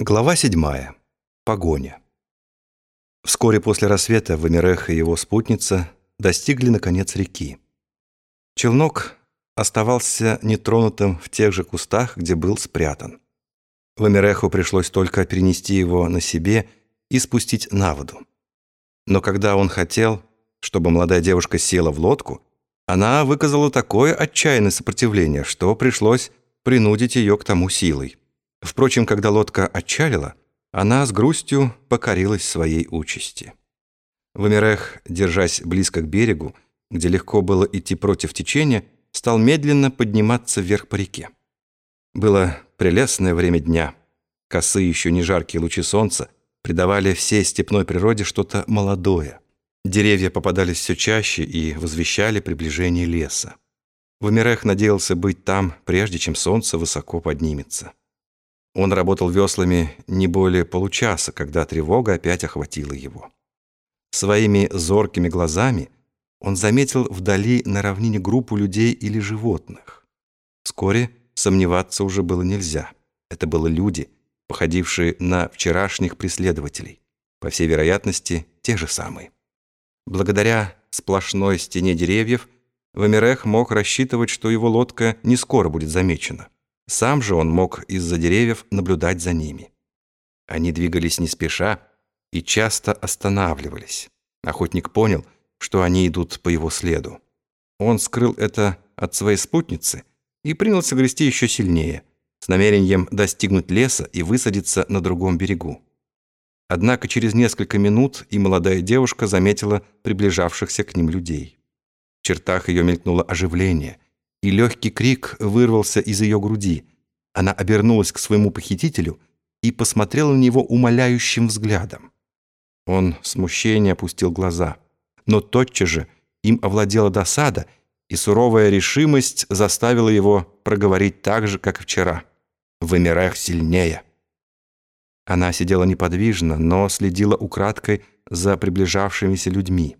Глава 7. Погоня. Вскоре после рассвета Вамирех и его спутница достигли, наконец, реки. Челнок оставался нетронутым в тех же кустах, где был спрятан. Вамиреху пришлось только перенести его на себе и спустить на воду. Но когда он хотел, чтобы молодая девушка села в лодку, она выказала такое отчаянное сопротивление, что пришлось принудить ее к тому силой. Впрочем, когда лодка отчалила, она с грустью покорилась своей участи. Вамирех, держась близко к берегу, где легко было идти против течения, стал медленно подниматься вверх по реке. Было прелестное время дня. Косые еще не жаркие лучи солнца придавали всей степной природе что-то молодое. Деревья попадались все чаще и возвещали приближение леса. Вамирех надеялся быть там, прежде чем солнце высоко поднимется. Он работал веслами не более получаса, когда тревога опять охватила его. Своими зоркими глазами он заметил вдали на равнине группу людей или животных. Вскоре сомневаться уже было нельзя. Это были люди, походившие на вчерашних преследователей. По всей вероятности, те же самые. Благодаря сплошной стене деревьев Вамирех мог рассчитывать, что его лодка не скоро будет замечена. Сам же он мог из-за деревьев наблюдать за ними. Они двигались не спеша и часто останавливались. Охотник понял, что они идут по его следу. Он скрыл это от своей спутницы и принялся грести еще сильнее, с намерением достигнуть леса и высадиться на другом берегу. Однако через несколько минут и молодая девушка заметила приближавшихся к ним людей. В чертах ее мелькнуло оживление – и легкий крик вырвался из ее груди. Она обернулась к своему похитителю и посмотрела на него умоляющим взглядом. Он в опустил глаза, но тотчас же им овладела досада, и суровая решимость заставила его проговорить так же, как вчера. «Вымирах сильнее». Она сидела неподвижно, но следила украдкой за приближавшимися людьми.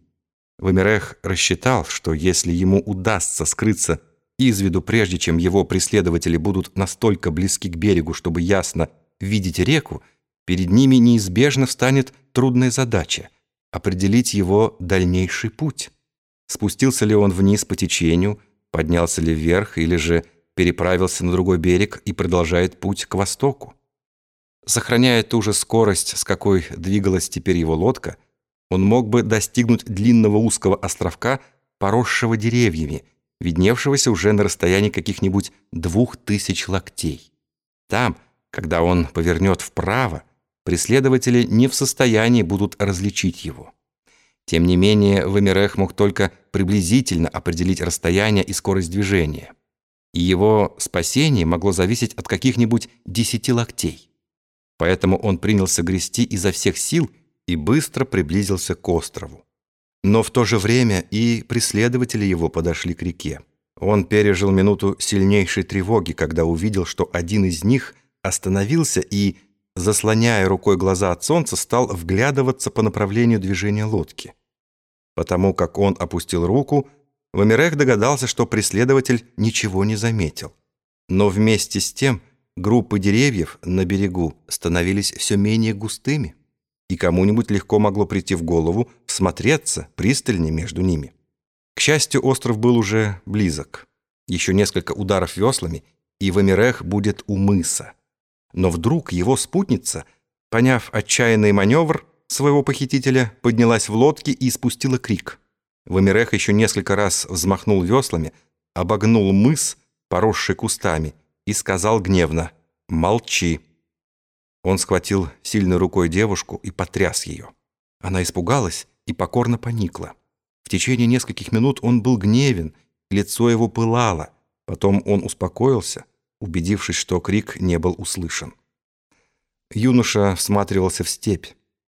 Вымирех рассчитал, что если ему удастся скрыться из виду, прежде чем его преследователи будут настолько близки к берегу, чтобы ясно видеть реку, перед ними неизбежно встанет трудная задача — определить его дальнейший путь. Спустился ли он вниз по течению, поднялся ли вверх или же переправился на другой берег и продолжает путь к востоку. Сохраняя ту же скорость, с какой двигалась теперь его лодка, он мог бы достигнуть длинного узкого островка, поросшего деревьями, видневшегося уже на расстоянии каких-нибудь двух тысяч локтей. Там, когда он повернет вправо, преследователи не в состоянии будут различить его. Тем не менее, Вамирех мог только приблизительно определить расстояние и скорость движения. И его спасение могло зависеть от каких-нибудь десяти локтей. Поэтому он принялся грести изо всех сил и быстро приблизился к острову. Но в то же время и преследователи его подошли к реке. Он пережил минуту сильнейшей тревоги, когда увидел, что один из них остановился и, заслоняя рукой глаза от солнца, стал вглядываться по направлению движения лодки. Потому как он опустил руку, Вамирех догадался, что преследователь ничего не заметил. Но вместе с тем группы деревьев на берегу становились все менее густыми и кому-нибудь легко могло прийти в голову всмотреться пристальнее между ними. К счастью, остров был уже близок. Еще несколько ударов веслами, и Вамирех будет у мыса. Но вдруг его спутница, поняв отчаянный маневр своего похитителя, поднялась в лодке и спустила крик. Вамирех еще несколько раз взмахнул веслами, обогнул мыс, поросший кустами, и сказал гневно «Молчи». Он схватил сильной рукой девушку и потряс ее. Она испугалась и покорно поникла. В течение нескольких минут он был гневен, лицо его пылало. Потом он успокоился, убедившись, что крик не был услышан. Юноша всматривался в степь.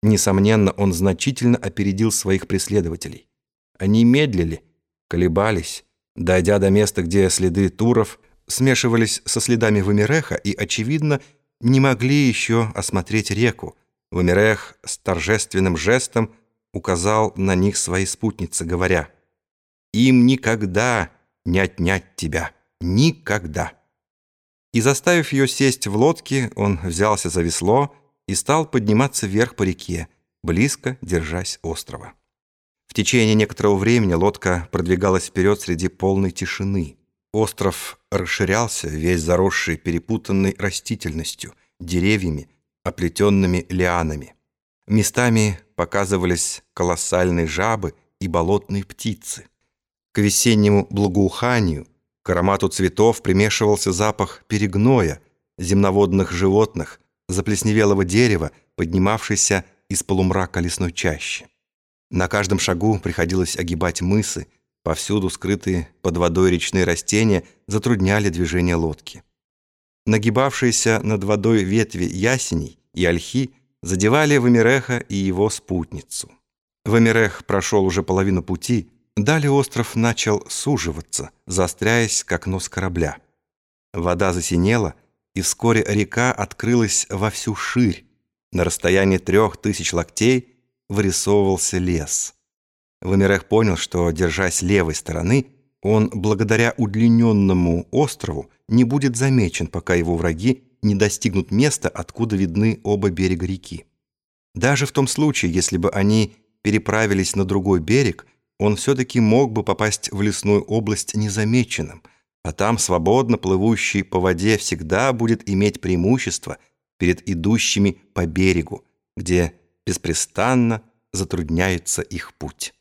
Несомненно, он значительно опередил своих преследователей. Они медлили, колебались, дойдя до места, где следы туров смешивались со следами Вамиреха и, очевидно, не могли еще осмотреть реку. Вамирех с торжественным жестом указал на них своей спутнице, говоря, «Им никогда не отнять тебя, никогда». и, заставив ее сесть в лодке, он взялся за весло и стал подниматься вверх по реке, близко держась острова. В течение некоторого времени лодка продвигалась вперед среди полной тишины. Остров расширялся, весь заросший перепутанной растительностью, деревьями, оплетенными лианами. Местами показывались колоссальные жабы и болотные птицы. К весеннему благоуханию, к аромату цветов примешивался запах перегноя, земноводных животных, заплесневелого дерева, поднимавшейся из полумрака лесной чащи. На каждом шагу приходилось огибать мысы, повсюду скрытые под водой речные растения затрудняли движение лодки. Нагибавшиеся над водой ветви ясеней и ольхи задевали Вамиреха и его спутницу. Вамирех прошел уже половину пути, далее остров начал суживаться, заостряясь, как нос корабля. Вода засинела, и вскоре река открылась во всю ширь. На расстоянии трех тысяч локтей вырисовывался лес. Вамирех понял, что, держась левой стороны, он, благодаря удлиненному острову, не будет замечен, пока его враги не достигнут места, откуда видны оба берега реки. Даже в том случае, если бы они переправились на другой берег, он все-таки мог бы попасть в лесную область незамеченным, а там свободно плывущий по воде всегда будет иметь преимущество перед идущими по берегу, где беспрестанно затрудняется их путь.